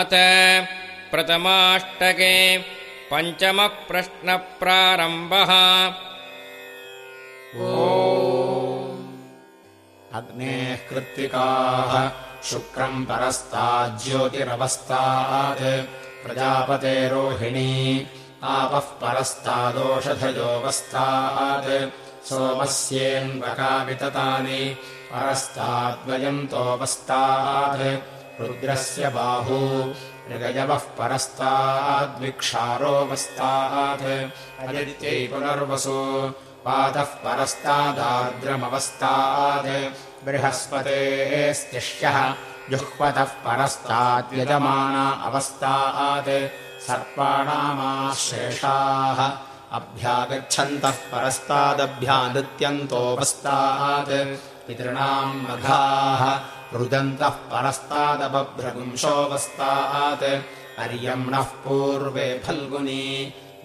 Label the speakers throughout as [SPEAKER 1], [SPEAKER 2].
[SPEAKER 1] अत प्रथमाष्टके पञ्चमः प्रश्नप्रारम्भः
[SPEAKER 2] अग्नेः कृत्तिकाः शुक्रम् परस्ताज्योतिरवस्तात् प्रजापतेरोहिणी आपः परस्तादोषधयोऽवस्तात् सोमस्येऽन्वकाविततानि परस्ताद्वयन्तोऽवस्तात् रुद्रस्य बाहू ऋगयवः परस्ताद्विक्षारोऽवस्तात् अदित्यै पुनर्वसु पादः परस्तादार्द्रमवस्तात् बृहस्पतेस्तिष्यः जुह्वतः परस्ताद्यजमाना अवस्तात् सर्पाणामाश्रेषाः अभ्यागच्छन्तः परस्तादभ्यानृत्यन्तोऽवस्तात् पितॄणाम् मघाः रुदन्तः परस्तादबभ्रगुंशोऽवस्तात् अर्यम्णः पूर्वे फल्गुनी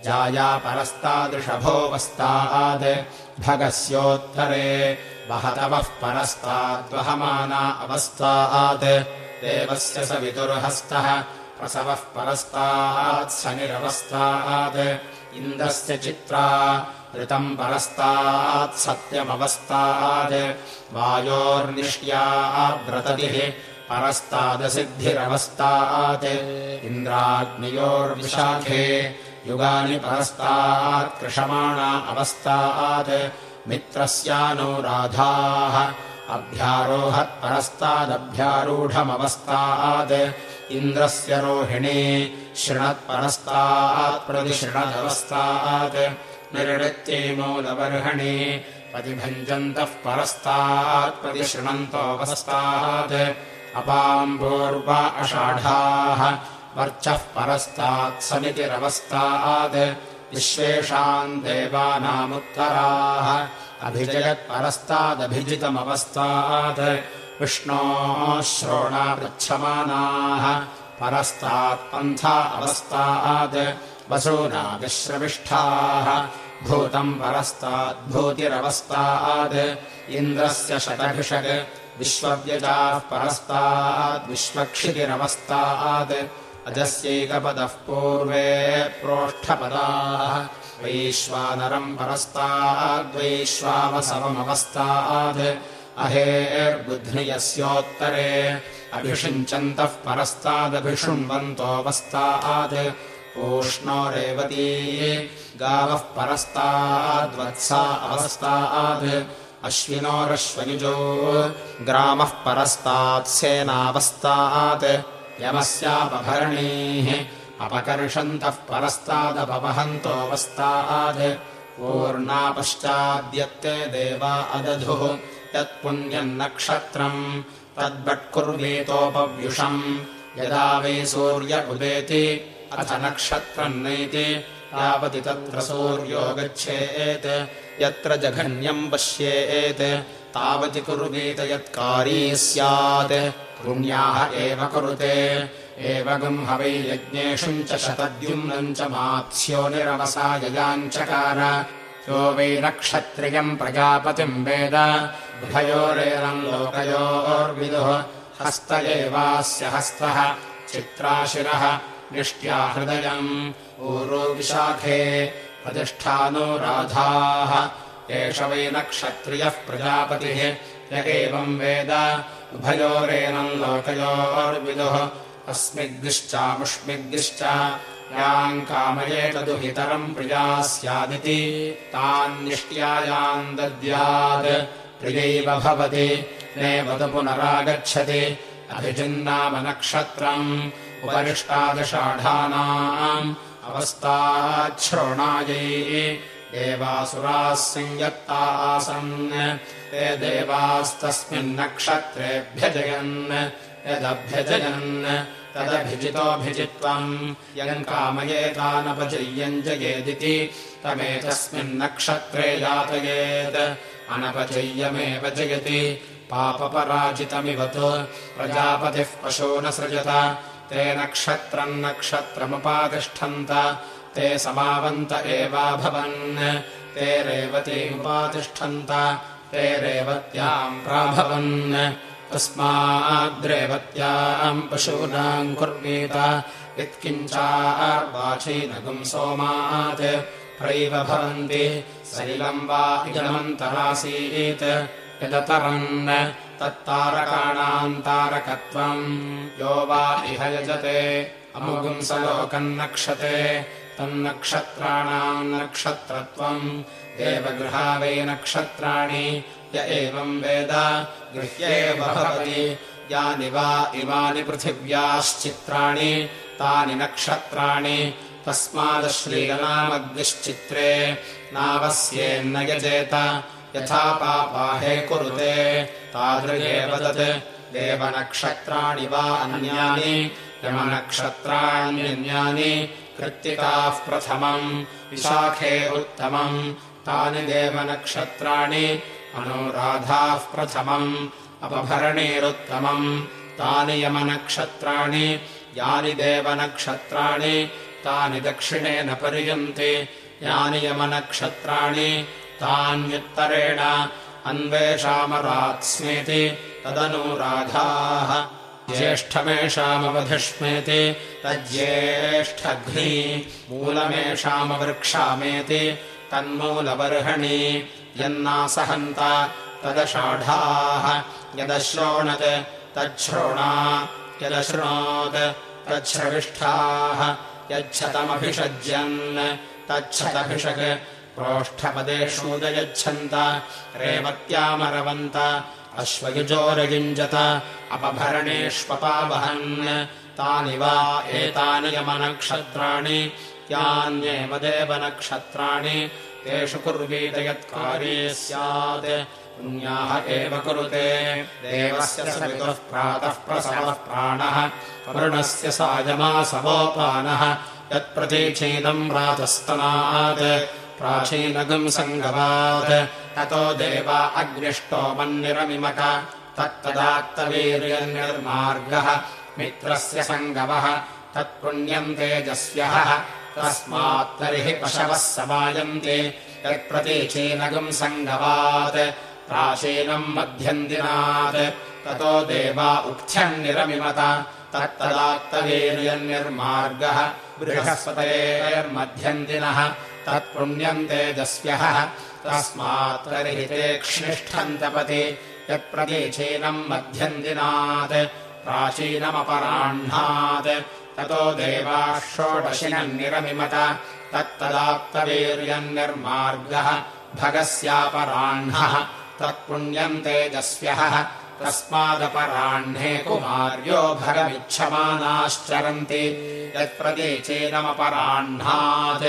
[SPEAKER 2] जाया परस्तादृषभोऽवस्तात् भगस्योत्तरे वहतवः परस्ताद्वहमाना अवस्तात् देवस्य स विदुर्हस्तः प्रसवः परस्तात् शनिरवस्तात् इन्द्रस्य चित्रा ऋतम् परस्तात् सत्यमवस्तात् वायोर्निष्ट्या व्रततिः परस्तादसिद्धिरवस्तात् इन्द्राग्नियोर्विशाखे युगानि परस्तात् कृषमाणा अवस्तात् मित्रस्यानुराधाः अभ्यारोहत्परस्तादभ्यारूढमवस्तात् इन्द्रस्य रोहिणी शृणत्परस्तात् प्रतिशृणदवस्तात् मूलबर्हणि प्रतिभञ्जन्तः परस्तात् प्रतिशृणन्तोऽवस्तात् अपाम्बूर्वा अषाढाः वर्चः परस्तात् समितिरवस्तात् विश्वेषाम् देवानामुत्तराः अभिजयत्परस्तादभिजितमवस्तात् विष्णोः श्रोणा पृच्छमानाः परस्तात्पन्था अवस्तात् वसूना विश्रविष्ठाः भूतम् परस्ताद्भूतिरवस्तात् इन्द्रस्य शतभिषक् विश्वव्यजाः परस्ताद्विश्वक्षितिरवस्तात् अजस्यैकपदः पूर्वे प्रोष्ठपदाः। वैश्वानरम् परस्ताद्वैश्वावसवमवस्तात् अहेर्बुध्नियस्योत्तरे अभिषिञ्चन्तः परस्तादभिशृण्वन्तोऽवस्तात् पूष्णो रेवती गावः परस्ताद्वत्सा अवस्तात् अश्विनोरश्वयुजो। ग्रामः परस्तात् सेनावस्तात् यमस्यापभरणीः। अपकर्षन्तः परस्तादपवहन्तोऽवस्तात् पूर्णापश्चाद्यत्ते देवा अदधुः। यत्पुण्यम् नक्षत्रम्। तद्वट्कुर्वीतोपव्युषम् यदा वै सूर्य उदेति अथ नक्षत्रम् नैति यावति तत्र सूर्यो गच्छेत् यत्र जघन्यम् पश्येत् तावति कुर्वीत यत्कारी स्यात्। पुण्याः एव कुरुते एवगम् हवै यज्ञेषुम् च शतद्युम्नम् च मात्स्यो निरवसाययाञ्चकार यो वै नक्षत्रियम् प्रजापतिम् वेद उभयोरेरम् लोकयोर्विदुः हस्त एवास्य हस्तः चित्राशिरः निष्ट्या हृदयम्। ऊरो विशाखे प्रतिष्ठानो राधाः। एष वै नक्षत्रियः प्रजापतिः। य एवम् वेद उभयोरेनम् लोकयोर्विदुः। अस्मिग्दिश्चामुष्मिग्दिश्च याम् कामयेतदुहितरम् प्रिया स्यादिति तान्निष्ट्यायाम् दद्यात् प्रियैव भवति। नेवतु पुनरागच्छति। अभिजिन्नाम नक्षत्रम् उपरिष्टादषाढानाम् अवस्थाच्छ्रोणायै देवासुराः संयत्ता आसन्। ते देवास्तस्मिन्नक्षत्रेऽभ्यजयन् यदभ्यजयन् तदभिजितोऽभिजित्वम्। यम् कामयेतानपजय्यम् जयेदिति तमेतस्मिन्नक्षत्रे यातयेत् अनपजय्यमेव जयति। पापपराजितमिव तु प्रजापतिः पशो न सृजत ते नक्षत्रम् नक्षत्रमुपातिष्ठन्त ते समावन्त एवाभवन्। ते रेवतीमुपातिष्ठन्त ते रेवत्याम् प्राभवन्। तस्माद्रेवत्याम् पशूनाम् कुर्वीत यत्किञ्चार्वाचीनगुम् सोमात्। प्रैव भवन्ति सलिलम् वा इदमन्तरासीत् यदतरन् तत्तारकाणाम् तारकत्वम् यो वा इह यजते अमुगुम् स लोकम् नक्षते तन्नक्षत्राणाम् नक्षत्रत्वम्। देवगृहा वै नक्षत्राणि य एवम् वेद गृह्येव भवति यानि वा इमानि पृथिव्याश्चित्राणि तानि नक्षत्राणि। तस्मादश्रीयनामग्निश्चित्रे नावस्येन्न यजेत यथा पापाहे कुरुते तादृगेव तत् देवनक्षत्राणि वा अन्यानि यमनक्षत्राण्यन्यानि कृत्तिकाः प्रथमम् विशाखे उत्तमम् तानि देवनक्षत्राणि अनुराधाः प्रथमम् अपभरणीरुत्तमम् तानि यमनक्षत्राणि यानि देवनक्षत्राणि तानि दक्षिणेन पर्यन्ति यानि यमनक्षत्राणि तान्युत्तरेण अन्वेषामरात्स्मेति तदनुराधाः ज्येष्ठमेषामवधिष्मेति तज्ज्येष्ठघ्नी मूलमेषामवृक्षामेति तन्मूलबर्हणि यन्नासहन्त तदषाढाः। यदश्रोणत् तच्छ्रोणा यदशृणोत् तच्छ्रविष्ठाः। यच्छतमभिषज्यन् तच्छतभिषक् प्रोष्ठपदेषूदयच्छन्त रेवत्यामरवन्त अश्वयुजोरयुञ्जत अपभरणेष्वपावहन्। तानि वा एतानि यमनक्षत्राणि यान्येव देवनक्षत्राणि। तेषु कुर्वीत यत्कार्ये स्यात्। पुण्याः एव कुरुते। देवस्य सवितुः प्रातः प्रसवः प्राणः। वरुणस्य सायमासवोपानः यत्प्रतीक्षीनम् प्रातस्तनात् प्राचीनगम् सङ्गवात् ततो देवा अग्निष्टो मन्निरमिमक। तत्तदात्तवीर्यनिर्मार्गः। मित्रस्य सङ्गवः। तत्पुण्यम् तेजस्व्यः तस्मात्तर्हि पशवः समायन्ति। यत्प्रतीचीनगम् सङ्गवात्। प्राचीनम् मध्यन्दिनात्। ततो देवा उक्थ्यन्निरमिमत तत्तदात्तवीर्यनिर्मार्गः। बृहस्पतेर्मध्यन्दिनः तत्पुण्यम् तेजस्व्यः तस्मात् तर्हि ते क्ष्निष्ठन्तपति यत्प्रतीचीनम् मध्यन्दिनात् प्राचीनमपराह्णात्। ततो देवाः षोडशिनम् निरमिमत तत्तदाप्तवीर्यन्निर्मार्गः भगस्यापराह्णः। तत्पुण्यम् तेजस्व्यः तस्मादपराह्णे कुमार्यो भगमिच्छमानाश्चरन्ति। यत्प्रतीचीनमपराह्णात्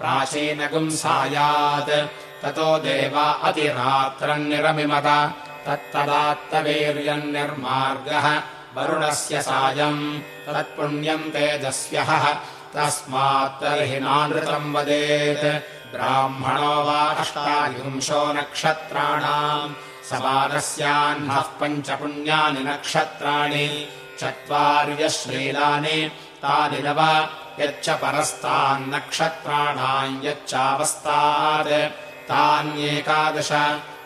[SPEAKER 2] प्राचीनगुंसायात्। ततो देवा अतिरात्रन्निरमिमत तत्तदात्तवीर्यन्निर्मार्गः। वरुणस्य सायम्। तत्पुण्यम् तेजस्व्यः तस्मात्तर्हि नानृतम् वदेत्। ब्राह्मणो वा अष्टायुंशो नक्षत्राणाम्। समानस्याह्नः पञ्चपुण्यानि नक्षत्राणि। चत्वार्यश्लीलानि। तानि नव यच्च परस्तान्नक्षत्राणाम् यच्चावस्तात् तान्येकादश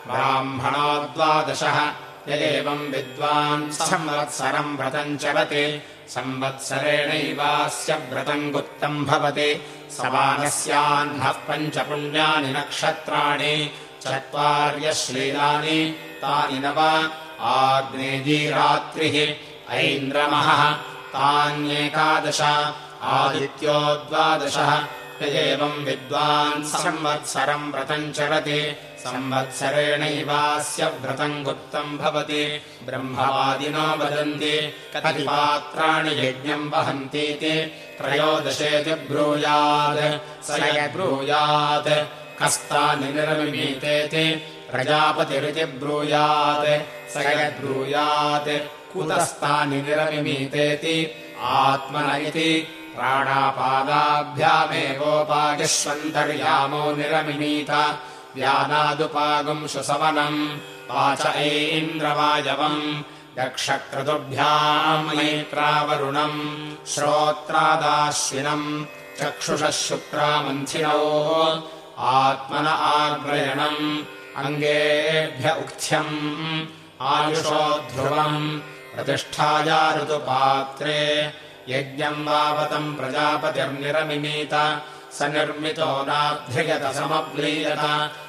[SPEAKER 2] ब्राह्मणो द्वादशः। य एवम् विद्वान् संवत्सरम् व्रतम् चरति संवत्सरेणैवास्य व्रतम् गुप्तम् भवति। समानस्याह्नः पञ्चपुण्यानि नक्षत्राणि। चत्वार्यश्लीलानि। तानि नव। आग्नेयीरात्रिः। ऐन्द्रमः तान्येकादश आदित्यो द्वादशः य एवम् विद्वान् संवत्सरम् व्रतम् चरति। संवत्सरेणैवास्य व्रतम् गुप्तम् भवति। ब्रह्मवादिनो वदन्ति कति पात्राणि यज्ञम् वहन्तीति। त्रयोदशेति ब्रूयात् स यब्रूयात् कस्तानि निरमिमीतेति। प्रजापतिरिति ब्रूयात् स यद्ब्रूयात् कुतस्तानि निरमिमीतेति। आत्मन इति प्राणापादाभ्यामेवोपागिष्वन्तर्यामो निरमिमीत व्यानादुपागुम् सुसवनम् वाच ऐन्द्रवायवम् यक्षक्रतुभ्याम् मैत्रावरुणम् श्रोत्रादाश्विनम् चक्षुषः शुक्रामन्थिनौ आत्मन आग्रयणम् अङ्गेभ्य उक्थ्यम् आयुषो ध्रुवम् प्रतिष्ठाया ऋतुपात्रे यज्ञम् वावतम् प्रजापतिर्निरमिमीत स निर्मितो नाभ्यगत समव्लीयत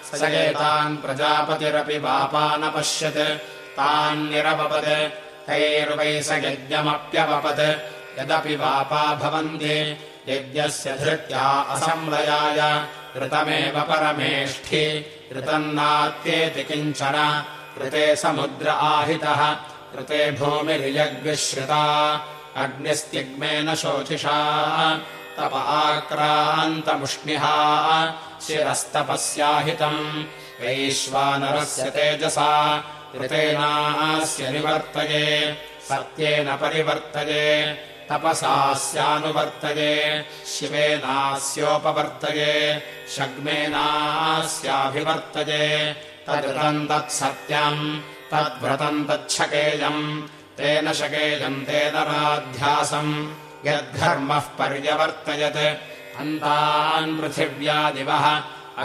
[SPEAKER 2] स एतान् प्रजापतिरपि वापानपश्यत् तान्निरपपत् तैर्वै स यज्ञमप्यवपत् यदपि वापा भवन्ति यज्ञस्य धृत्या असंलयाय ऋतमेव परमेष्ठि ऋतन्नात्येति किञ्चन ऋते समुद्र आहितः ऋते भूमिरियग्विश्रिता अग्निस्त्यग्मेन शोचिषा तप आक्रान्तमुष्णिहा शिरस्तपस्याहितम्। वैश्वानरस्य तेजसा ऋतेनास्य निवर्तये सत्येन परिवर्तये तपसास्यानुवर्तये शिवेनास्योपवर्तये शग्मेनास्याभिवर्तये तदृतम् तत्सत्यम् तद्व्रतम् तच्छकेयम् तेन शकेयम् तेन यद्धर्मः पर्यवर्तयत्। अन्तान् पृथिव्यादिवः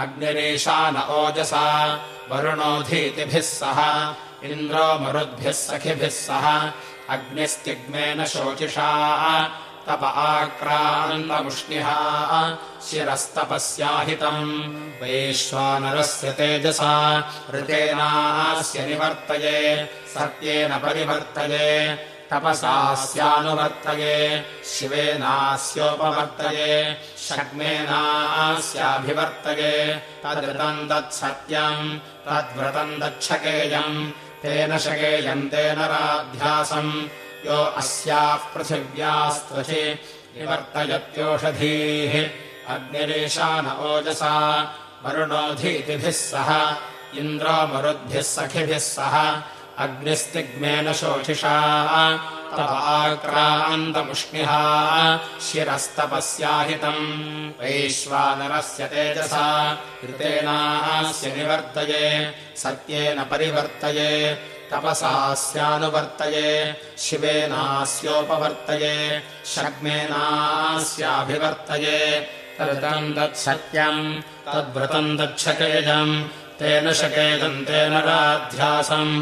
[SPEAKER 2] अग्निरेशान ओजसा वरुणोधीतिभिः सह इन्द्रो मरुद्भिः सखिभिः सह अग्निस्तिग्मेन शोचिषा तप आक्रान्तमुष्णिहा शिरस्तपस्याहितम् वैश्वानरस्य तेजसा ऋतेनास्य निवर्तये सत्येन परिवर्तये तपसास्यानुवर्तये शिवेनास्योपवर्तये शग्मेनास्याभिवर्तये तदृतम् तत्सत्यम् तद्व्रतम् दच्छकेयम् तेन शकेयम् तेन राध्यासम् यो अस्याः पृथिव्यास्त्वचि निवर्तयत्योषधीः। अग्निरेशान ओजसा वरुणोधीतिभिः सह इन्द्रो मरुद्भिः सखिभिः सह अग्निस्तिग्मेन शोचिषा तवाक्रान्तमुष्णिहा शिरस्तपस्याहितम्। वैश्वानरस्य तेजसा ऋतेनास्य निवर्तये सत्येन परिवर्तये तपसास्यानुवर्तये शिवेनास्योपवर्तये शग्मेनास्याभिवर्तये तदृतम् तत्सत्यम् तद्व्रतम् तच्छकेजम् तेन शकेदम् तेन राध्यासम्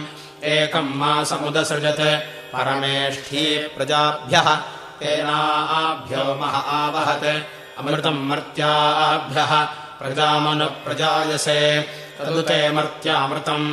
[SPEAKER 2] एकम् मासमुदसृजत् परमेष्ठी प्रजाभ्यः। तेनाभ्यो मह आवहत् अमृतम् मर्त्याभ्यः। प्रजामनुप्रजायसे तदुते मर्त्यामृतम्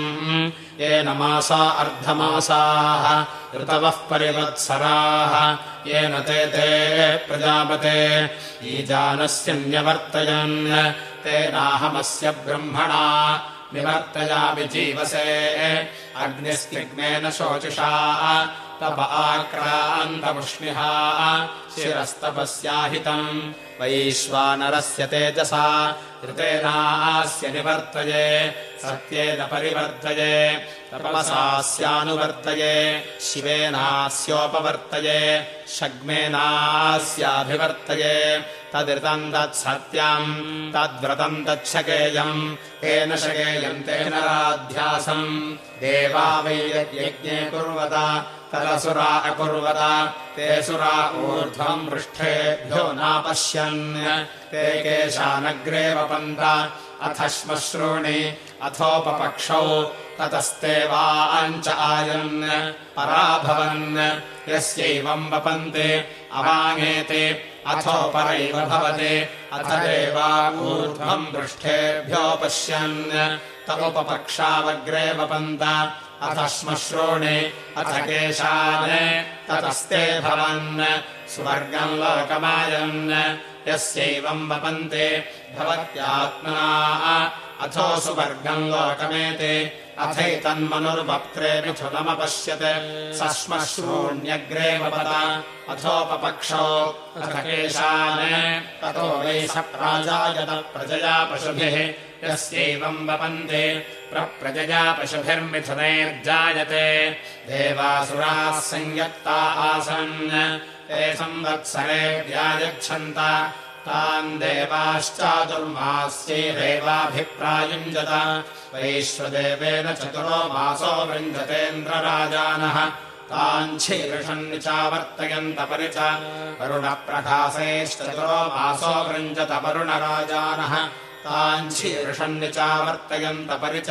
[SPEAKER 2] येन मासा अर्धमासाः ऋतवः परिवत्सराः। येन ते ते प्रजापते। ईजानस्यन्यवर्तयन् तेनाहमस्य ब्रह्मणा निवर्तयामि जीवसे। अग्निस्तिग्मेन शोचिषा तप आक्रान्तमुष्णिहा शिरस्तपस्याहितम् वैश्वानरस्य तेजसा ऋतेनास्य निवर्तये सत्येन परिवर्तये तपसास्यानुवर्तये शिवेनास्योपवर्तये शग्मेनास्याभिवर्तये तदृतम् तत्सत्यम् तद्व्रतम् तच्छकेयम् तेन शकेयम् तेन राध्यासम् देवा वै यज्ञे कुर्वत तदसुरा अकुर्वत ते सुरा ऊर्ध्वम् पृष्ठेभ्यो केशानग्रे वपन्त। अथ श्मश्रूणि अथोपपक्षौ ततस्ते वाञ्च आयन्। पराभवन्। यस्यैवम् वपन्ति अवाङेति अथोपरैव भवति। अथ ऊर्ध्वम् पृष्ठेभ्यो पश्यन् तमुपपक्षावग्रे वपन्त। अथ श्मश्रूणि अथ केशान्। ततस्ते भवन्। सुवर्गम् लोकमायन् यस्यैवम् वपन्ति। भवत्यात्मना अथो सुवर्गम् लोकमेति। अथैतन्मनुर्वक्त्रे मिथुनमपश्यत् स श्मश्रूण्यग्रे वपत अथोपपक्षौ अथ केशान्। ततो वै स प्राजायत प्रजया पशुभिः। यस्यैवम् वपन्ति। प्रप्रजया पशुभिर्मिथुनैर्जायते देवासुराः संयत्ता आसन् ते संवत्सरे व्यायच्छन्त। तान् देवाश्चातुर्मास्यैरेवाभिप्रायुञ्जत वैश्वदेवेन चतुरो मासो वृञ्जतेन्द्रराजानः। तान् शीर्षन्निचावर्तयन्त परि च वरुणप्रकाशैश्चतुरो मासो वृञ्जत वरुणराजानः। ताञ्छीर्षन्नि चावर्तयन्त परि च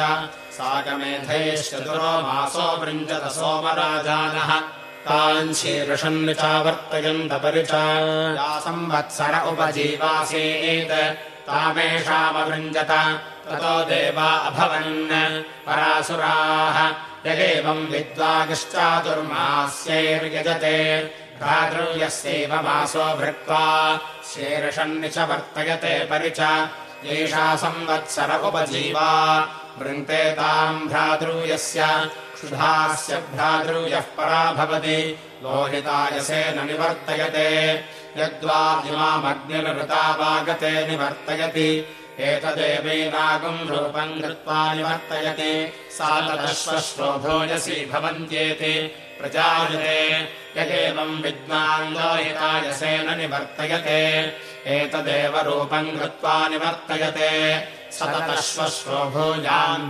[SPEAKER 2] साकमेधैश्चतुरो मासो वृञ्जत सोमराजानः ताञ्छीर्षन्नि चावर्तयन्त परि च संवत्सर उपजीवासीत् तामेषामवृञ्जत ततो देवा अभवन्। परासुराः यगेवम् विद्वागिश्चातुर्मास्यैर्यजते भ्रातृव्यस्यैव मासो भृत्वा शीर्षन्नि च वर्तयते परि च एषा संवत्सर उपजीवा वृन्ते ताम् भ्रातृयस्य क्षुधास्य भ्रातृयः परा भवति। लोहितायसेन निवर्तयते। यद्वा इमामग्निर्वृतावागते निवर्तयति। एतदेवैनागुम् रूपम् कृत्वा निवर्तयति। सा भोजसि भवन्त्येति। प्रजायते। यदेवम् विद्वान् लोहितायसेन निवर्तयते। एतदेव रूपम् कृत्वा निवर्तयते। स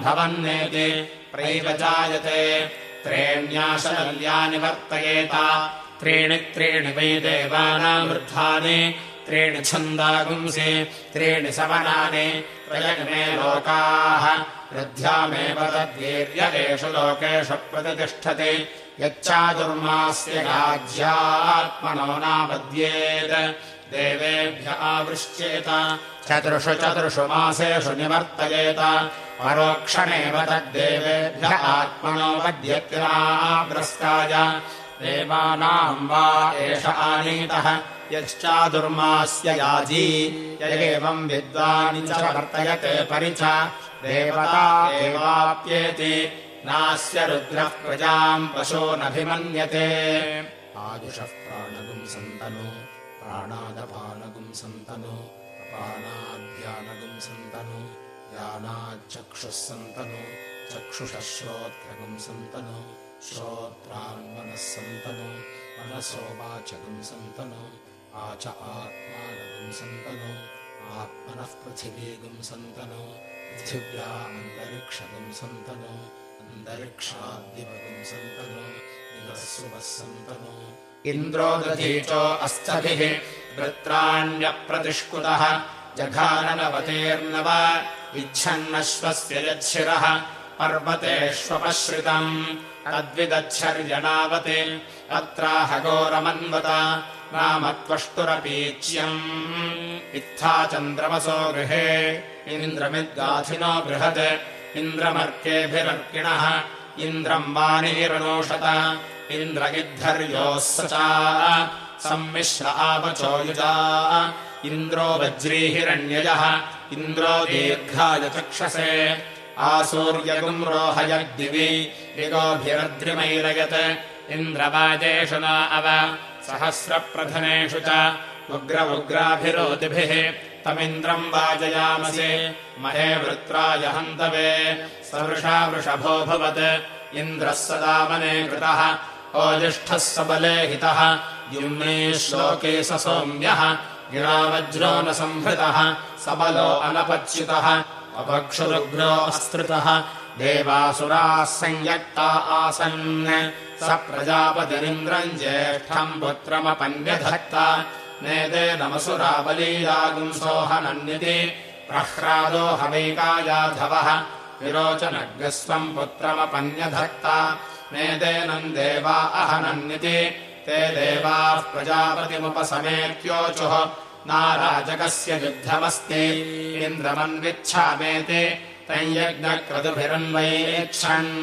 [SPEAKER 2] भवन्नेति प्रैव जायते त्रेण्याशल्या निवर्तयेत त्रीणि त्रीणि वै देवानाम् वृद्धानि। त्रीणि छन्दागुंसि। त्रीणि सवनानि प्रयग्ने लोकाः। वृद्ध्यामेव तद्वीर्य एषु लोकेषु प्रतितिष्ठति यच्चादुर्मास्य राज्यात्मनो नापद्येत् देवेभ्य आवृश्चेत चतुर्षु चतुर्षु मासेषु निवर्तयेत। परोक्षणेव तद्देवेभ्य आत्मनो वद्यत्याग्रस्ताय देवानाम् वा एष आनीतः। यश्चादुर्मास्य याजी। यदेवम् विद्वानि च वर्तयते परि च देवता एवाप्येति। नास्य रुद्रः प्रजाम् पशूनभिमन्यते। आयुषः प्राणगुम् सन्तनु प्राणादपानगुम् सन्तनु अपानाध्यानगुम् सन्तनु यानाच्चक्षुः सन्तनु चक्षुषः श्रोत्रगुम् सन्तनु श्रोत्रान्मनः सन्तनु मनसो वाचगुम् सन्तनु आच आत्मानगुम् सन्तनु आत्मनः पृथिवीगुम् सन्तनु पृथिव्या सन्तनु अन्तरिक्षाद्दिवगुम् सन्तनु निरस्सुवः सन्तनु इन्द्रो दधीचो अस्थभिः वृत्राण्यप्रतिष्कुतः जघाननवतेर्नव इच्छन्नश्वस्य यच्छिरः पर्वतेष्वपश्रितम् तद्विदच्छर्यणावते अत्राहघोरमन्वत नाम त्वष्टुरपीच्यम् इत्था चन्द्रमसो गृहे इन्द्रमिद्गाथिनो बृहत् इन्द्रमर्केभिरर्किणः इन्द्रम् वाणीरनोषत इन्द्रगिद्धर्योः स च सम्मिश्र आवचो युजा। इन्द्रो वज्रीहिरण्ययः इन्द्रो दीर्घाय चक्षसे। आसूर्यगुम् रोहयद्दिवि दिगोभिरद्रिमैरयत्। इन्द्रवाजेषु न अव। सहस्रप्रधनेषु च। उग्र उग्राभिरोतिभिः तमिन्द्रम् वाजयामसि। महे वृत्राय हन्तवे। सवृषा वृषभोऽभवत् इन्द्रः सदा मने कृतः ओजिष्ठः सबले हितः। युम्ने श्लोके स सौम्यः। गिरावज्रो न संहृतः। सबलो अनपच्युतः। अपक्षुरुग्रो अस्त्रितः। देवासुराः संयत्ता आसन्। स प्रजापतिरिन्द्रम् ज्येष्ठम् पुत्रमपन्यधत्त। नेदे नमसुराबलीयागुंसोहनन्यति प्रह्रादो हवैकायाधवः विरोचनग्रस्वम् पुत्रमपन्यधत्त नेदेनम् देवा अहनन्यति ते देवाः प्रजापतिमुपसमेत्योचुः। नाराजकस्य युद्धमस्ति। इन्द्रमन्विच्छामेति तञ्यज्ञक्रतुभिरन्वयेक्षन्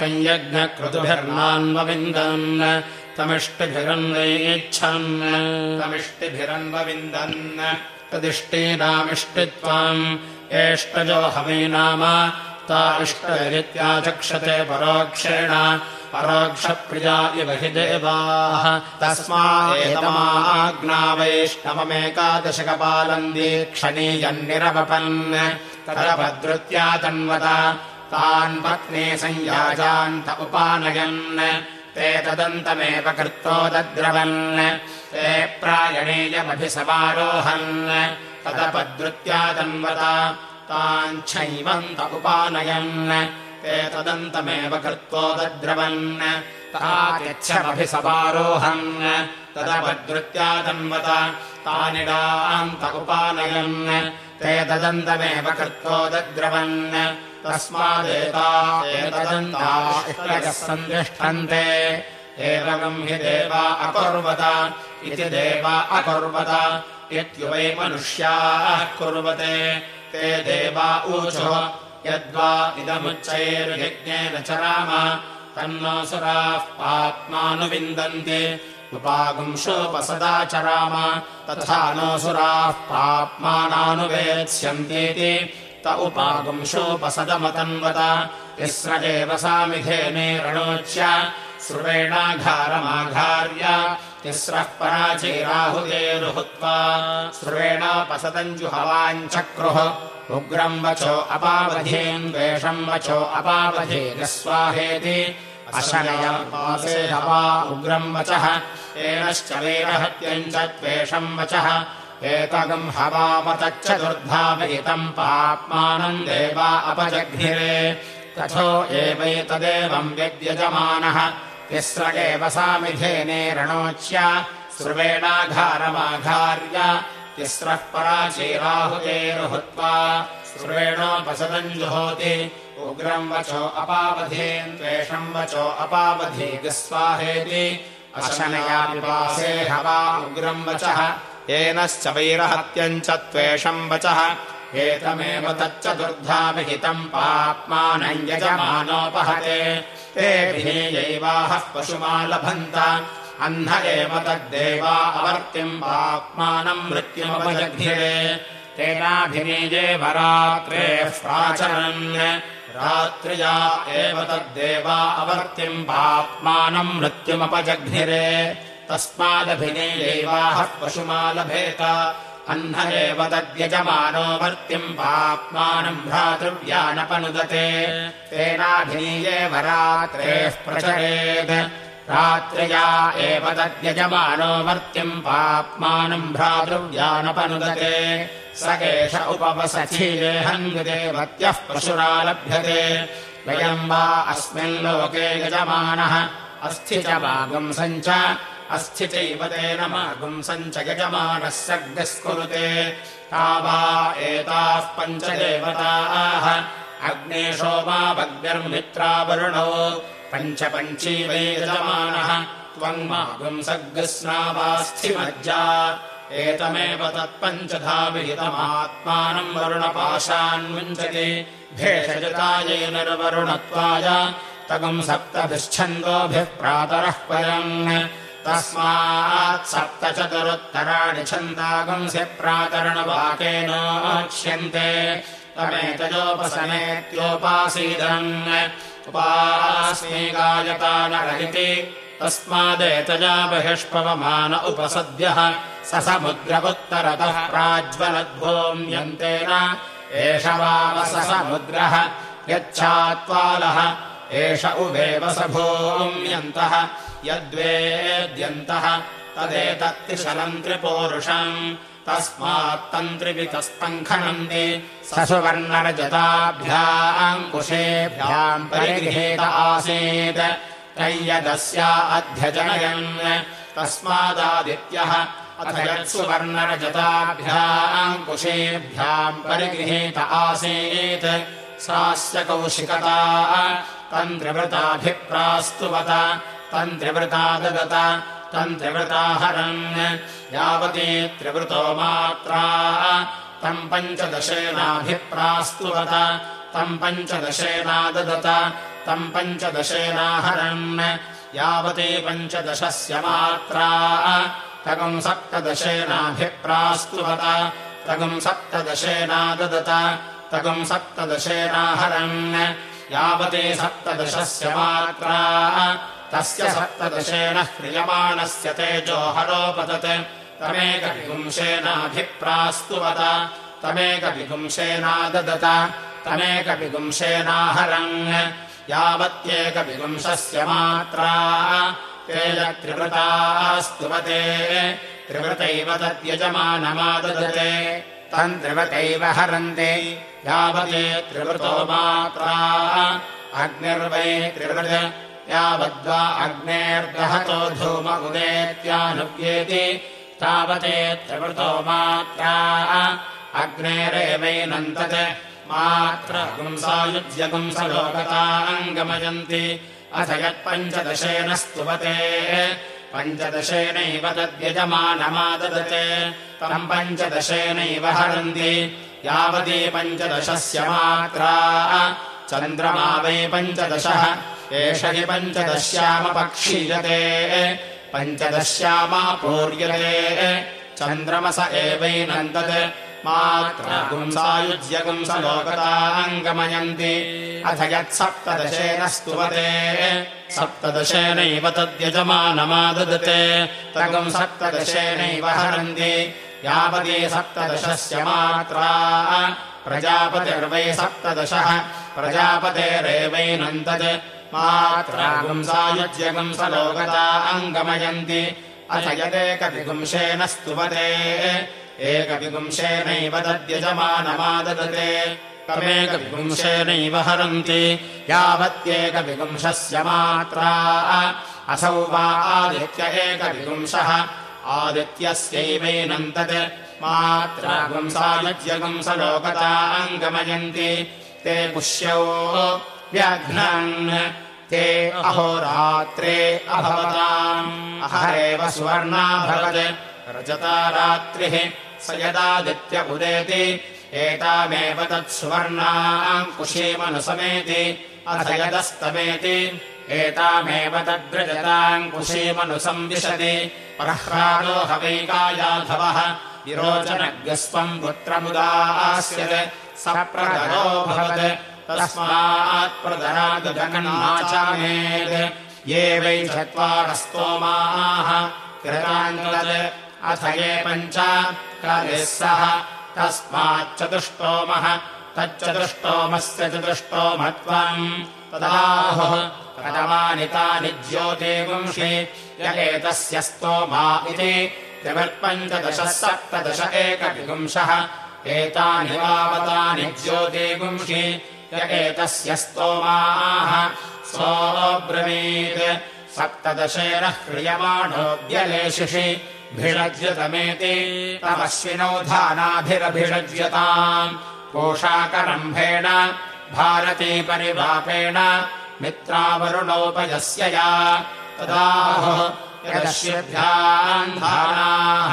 [SPEAKER 2] तञ्यज्ञक्रतुभिर्नान्वविन्दन् तमिष्टिभिरन्वयेच्छन्। तमिष्टिभिरन्वविन्दन्। तदिष्टीनामिष्टित्वम् एष्टजो हवै नाम ता इष्टरित्याचक्षते परोक्षेण परोक्षप्रिया इव हि देवाः। तस्मादेतमाग्ना वैष्णवमेकादशकपालम् दीक्षणीयन्निरवपन् तदभद्रुत्या तन्वत तान् पत्नी संयाजान्त उपानयन्। ते तदन्तमेव कृत्तोदद्रवन् ते प्रायणीयमभिसमारोहन्। तदपद्रुत्या तन्वत ताञ्छैवन्त उपानयन् ते तदन्तमेव कृत्वोदद्रवन् तात्यच्छमभिसमारोहन् तदपद्रुत्या तन्वत तानिडान्त उपानयन् ते तदन्तमेव कृत्वोदद्रवन् तस्मादेता एतदन्ताः सन्तिष्ठन्ते एवम् हि देवा अकुर्वत इति देवा अकुर्वत इत्युवै मनुष्याः कुर्वते ते देवा ऊचो। यद्वा इदमुच्चैर्यज्ञेन चराम तन्नोऽसुराः पाप्मानुविन्दन्ति उपागुंशोपसदाचराम तथा नोऽसुराः पाप्मानानुवेत्स्यन्तीति त उपागुंशोपसदमतन्वत तिस्र एव सामिधेनेरणोच्य स्रुवेणाघारमाघार्य तिस्रः पराचैराहुतेरुहुत्वा स्रुवेणापसदञ्जुहवाञ्चक्रुः उग्रम् वचो अपावधीन्द्वेषम् वचो हवा उग्रम् वचः। एनश्च वीरहत्यम् च त्वेषम् वचः। एतगम् हवामतच्चतुर्धावयितम् पाप्मानम् देवा अपजघ्निरे। तथो एवैतदेवम् व्यव्यजमानः तिस्र एव सामिधेनेरणोच्य स्रुवेणाघारमाघार्य तिस्रः पराचीराहुतेरुहुत्वा स्रुवेणोपसदम् जुहोति उग्रम् वचो अपावधीन् त्वेषम् वचो अपावधीगस्वाहेति अशनया विपासे हवा उग्रम् वचः येनश्च वैरहत्यम् च त्वेषम् वचः एतमेव तच्चतुर्धा विहितम् पाप्मानम् यजमानोपहते ते पशुमा लभन्त अह्न एव तद्देवा अवर्तिम् पाप्मानम् मृत्युमपजघ्निरे। तेनाभिनीये वरात्रेः प्राचरन्। रात्र्या एव तद्देवा अवर्तिम् पाप्मानम् मृत्युमपजघ्निरे। पशुमा लभेत अह्न एव तद्यजमानो वर्तिम् पाप्मानम् भ्रातृव्यानपनुदते। तेनाभिनीये वरात्रेः प्रचरेत्। रात्र्या एव तद्यजमानो वर्तिम् पाप्मानम् भ्रातृव्यानपनुदते। स एष उपवसचीरेहन्विदेवत्यः पशुरा लभ्यते वयम् वा अस्मिल्लोके यजमानः। अस्थि च अस्थि चैव तेन मागुंसम् च यजमानः ता वा एताः पञ्चदेवताः। अग्नेशो मा भग्निर्मित्रावरुणो पञ्च पञ्ची वै यजमानः। त्वम् मागुंसग्स्नावास्थिमज्जा एतमेव तत्पञ्चधा विहितमात्मानम् वरुणपाशान्मुञ्चति भेषजतायै निर्वरुणत्वाय तगुम् सप्तभिश्छन्दोभिः प्रातरः परम् तस्मात् सप्तचतुरुत्तराणि छन्दागुंसि प्रातरणवाकेनोक्ष्यन्ते। तमेतजोपसमेत्योपासीदन् उपास्मि गायता नरहिति तस्मादेतजा बहिष्पवमान उपसद्यः। स समुद्रवुत्तरतः प्राज्वलद्भोम्यन्तेन एष वावस समुद्रः। यच्छात्वालः। एष उभेव स भूम्यन्तः यद्वेद्यन्तः तदेतत्तिशलम् त्रिपोरुषम् तस्मात्तन्त्रिवितस्तङ्खनन्ति स सुवर्णरजताभ्याङ्कुशेभ्याम् परिगृहेत आसीत् तय्यदस्या अध्यजनयन् तस्मादादित्यः अथ यत्सुवर्णरजताभ्याङ्कुशेभ्याम् परिगृहीत आसीत् सास्य कौशिकता तन्त्रिवृताभिप्रास्तुवत तन्त्रिवृता ददत तन्त्रिवृताहरन् यावती त्रिवृतो मात्रा तम् पञ्चदशेनाभिप्रास्तुवत तम् पञ्चदशेनाददत तम् पञ्चदशेनाहरन्। यावती पञ्चदशस्य मात्रा तगुम् सप्तदशेनाभिप्रास्तुवत तगुम् सप्तदशेनाददत तगुम् सप्तदशेनाहरन्। यावती सप्तदशस्य मात्रा तस्य सप्तदशेन ह्रियमाणस्य तेजोहरोपतत् तमेकविपुंशेनाभिप्रास्तुवत तमेकविपुंशेनाददत तमेकविपुंशेनाहरन् यावत्येकविपुंशस्य मात्रा। ते त्रिवृतास्तुवते त्रिवृतैव तद्यजमानमाददते। तम् त्रिवतैव हरन्ते। यावते त्रिवृतो मात्रा। अग्निर्वै त्रिवृत् यावद्वा अग्नेर्दहतो धूम उदेत्यानुव्येति तावते त्रिवृतो मात्रा अग्नेरेवैनन्तत् मात्र पुंसायुज्यपुंसलोकताङ्गमयन्ति अथ यत्पञ्चदशेन स्तुवते पञ्चदशेनैव तद्यजमानमाददते तम् पञ्चदशेनैव हरन्ति यावती पञ्चदशस्य मात्रा चन्द्रमा वै पञ्चदशः एष हि पञ्चदश्यामपक्षीयते। पञ्चदश्यामा पूर्यते चन्द्रमस एवैनन्दत् मात्रपुंसायुज्यपुंसलोकताङ्गमयन्ति अथ यत्सप्तदशेन स्तुवते। सप्तदशेनैव तद्यजमानमाददते। तगम् सप्तदशेनैव हरन्ति। यावती सप्तदशस्य मात्रा। प्रजापतिर्वै सप्तदशः। प्रजापतेरेवैनन्तत् मात्रागुंसायुज्यगुंसलोकता अङ्गमयन्ति। अथ यदेकविगुंशेन स्तुवते। एकविगुंशेनैव तद्यजमानमाददते तमेकविगुंशेनैव हरन्ति। यावत्येकविगुंशस्य मात्रा। असौ वा आदित्य एकविगुंशः आदित्यस्यैवैनन्तत्। मात्रागुंसायुज्यगुंसलोकता अङ्गमयन्ति। ते पुष्यौ व्यघ्नन् ते अहोरात्रे अभवताम्। अहरेव सुवर्णा भवत्। रजता रात्रिः। स यदादित्य उदेति। एतामेव तत्सुवर्णाम् कुशीमनुसमेति। अथ यदस्तमेति। एतामेव तद्रजताम् कुशीमनुसंविशति प्रह्रादो हवैकायाधवः। विरोचनज्ञस्वम् पुत्रमुदास्यत्। स प्रदरोऽभवत् तस्मात्प्रदरागगणनाचामेत् ये वै चत्वारस्तोमाः। कृताङ्गत् अथ ये पञ्च कलिः सः। तस्माच्चतुष्टोमः तच्चतुष्टोमस्य चतुष्टोमत्वम्। तदाहुः प्रथमानि तानि ज्योतिगुंषि य एतस्य स्तोमा इति। त्रिवत्पञ्चदशः सप्तदश एकविगुंशः एतानि वावतानि ज्योतिगुंषि एतस्य स्तोमाः। सोऽब्रवीत्। सप्तदशेन ह्रियमाणोऽद्यलेशिषि भिषज्यतमेति तमश्विनौ धानाभिरभिषज्यताम्। पोषाकरम्भेण भारती परिवापेण मित्रावरुणोपयस्य या। तदाहुः यदश्यभ्याम् धानाः।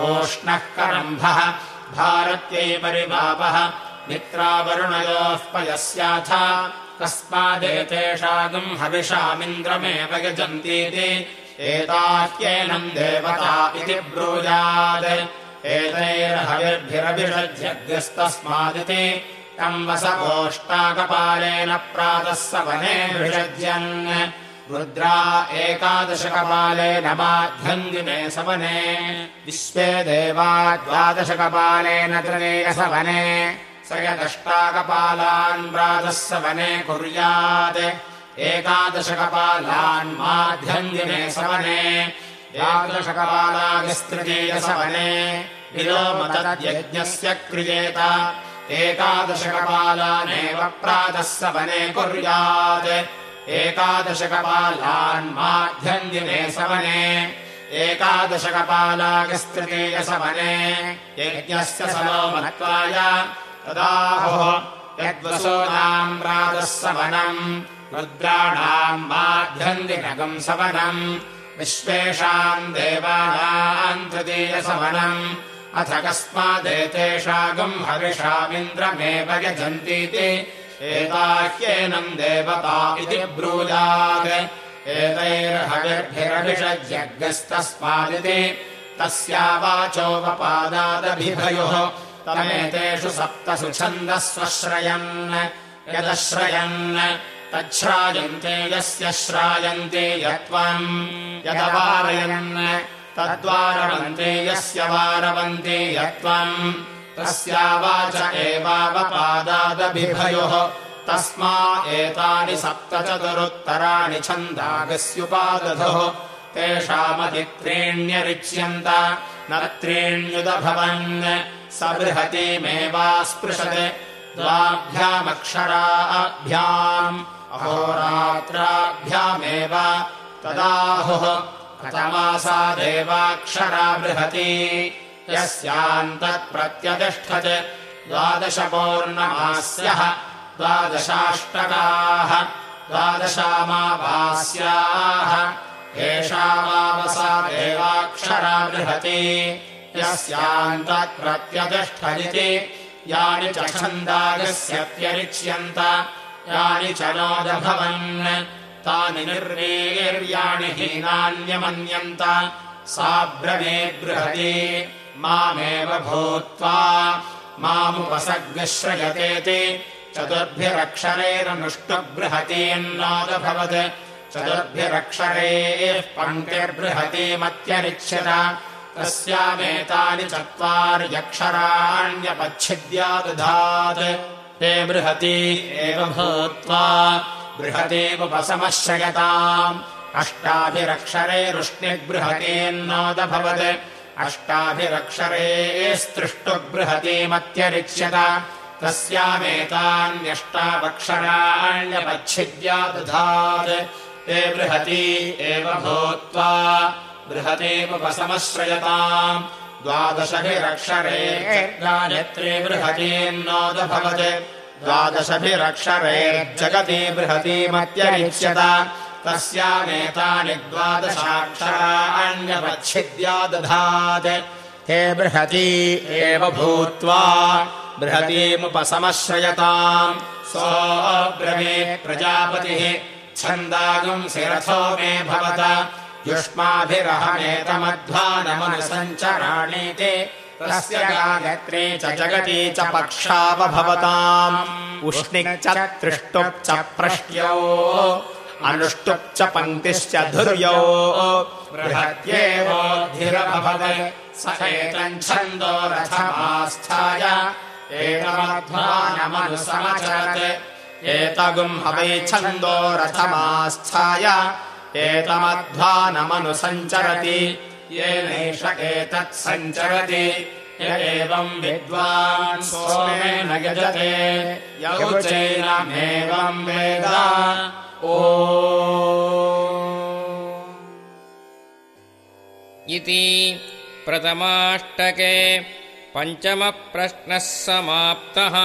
[SPEAKER 2] ओष्णः करम्भः भारत्यै परिवापः मित्रावरुणयोः पयस्याथ। कस्मादेतेषागम् हविषामिन्द्रमेव यजन्तीति। एताह्येनम् देवता इति ब्रूयात्। एतैर्हविर्भिरभिषज्यग्रस्तस्मादिति। तम् वसवोष्टाकपालेन प्रातः सवने विषज्यन्। रुद्रा एकादशकपालेन माध्यन्दिने सवने। विश्वे देवा द्वादशकपालेन तृतीयसवने स यदष्टाकपालान् प्रातः सवने कुर्यात्। एकादशकपालान् माध्यन्दिने सवने द्वादशकपालागस्तृतीयसवने विलोमतद्यज्ञस्य क्रियेत। एकादशकपालानेव प्रातः सवने कुर्यात्। एकादशकपालान् माध्यन्दिने सवने एकादशकपालागस्तृतीयसवने यज्ञस्य सलोमत्वाय तदाहुः यद्वसूनाम् प्रातः सवनम् रुद्राणाम् माध्यन्दिनगम् सवनम् विश्वेषाम् देवानाम् तृतीयसवनम् अथ कस्मादेतेषागम् हविषामिन्द्रमेव यजन्तीति एताह्येनम् देवता इति ब्रूयात् एतैर्हविर्भिरभिषज्यग्रस्तस्मादिति तस्यावाचोपपादादभिभयोः तमेतेषु सप्तसु छन्दस्वश्रयन् यदश्रयन् तच्छ्रायन्ते यस्य श्रायन्ते यत्त्वम्। यदवारयन् तद्वारवन्ते यस्य वारवन्ते यत्त्वम्। तस्यावाच एवावपादादभिभयोः। तस्मा एतानि सप्तचतुरुत्तराणि छन्दागस्युपादधुः। तेषामधित्रीण्यरिच्यन्त न त्रीण्युदभवन् स बृहतीमेवास्पृशत् द्वाभ्यामक्षराभ्याम्। अहोरात्राभ्यामेव। तदाहुः। कथमासा देवाक्षरा बृहती। यस्यान्तत्प्रत्यतिष्ठत् द्वादशपौर्णमास्यः। द्वादशाष्टकाः। द्वादशामावास्याः एषा वावसा देवाक्षरा बृहति यस्यान्तत्प्रत्यतिष्ठदिति यानि च छन्दागस्यत्यरिच्यन्त यानि च नोदभवन्। तानि निर्वीर्याणि हीनान्यमन्यन्त। सा ब्रमे बृहति मामेव भूत्वा मामुपसग्श्रयतेति चतुर्भिरक्षरैरनुष्टुबृहतीन्नोदभवत् चतुर्भिरक्षरैः पङ्क्तिर्बृहतीमत्यरिच्यत तस्यामेतानि चत्वार्यक्षराण्यपच्छिद्यादधात्। ते बृहती एव भूत्वा बृहतीमुपसमश्रयताम् अष्टाभिरक्षरैरुष्णिबृहतीन्नोदभवत् अष्टाभिरक्षरैस्तृष्टुबृहतीमत्यरिच्यत तस्यामेतान्यष्टावक्षराण्यपच्छिद्यादधात्। ते बृहती एव भूत्वा बृहतीमुपसमश्रयताम् द्वादशभिरक्षरे बृहतीन्नोदभवत् द्वादशभिरक्षरैर्जगति बृहतीमत्यरिच्यत। तस्यामेतानि द्वादशाक्षराण्यपच्छिद्यादधात् हे बृहती एव भूत्वा बृहतीमुपसमश्रयताम्। सोऽब्रमे प्रजापतिः छन्दागुंसि रथो मे भवत गायत्री च जगति च पक्षावभवताम्। उष्णिक् च तृष्टुप् च प्रष्ट्यौ अनुष्टुप् च पङ्क्तिश्च धुर्यौ। बृहत्येवोद्धिरभवत् स एतम् छन्दो रथमास्थाय एतमध्वानमनुसमचरत्। एतगुम् हवै छन्दो रथमास्थाय एतमध्वानमनुसञ्चरति। येनैष एतत् सञ्चरति य एवम् विद्वान् सोमेन यजते। यौचैनमेवम् वेद। ओ।
[SPEAKER 1] इति प्रथमाष्टके पञ्चमप्रश्नः समाप्तः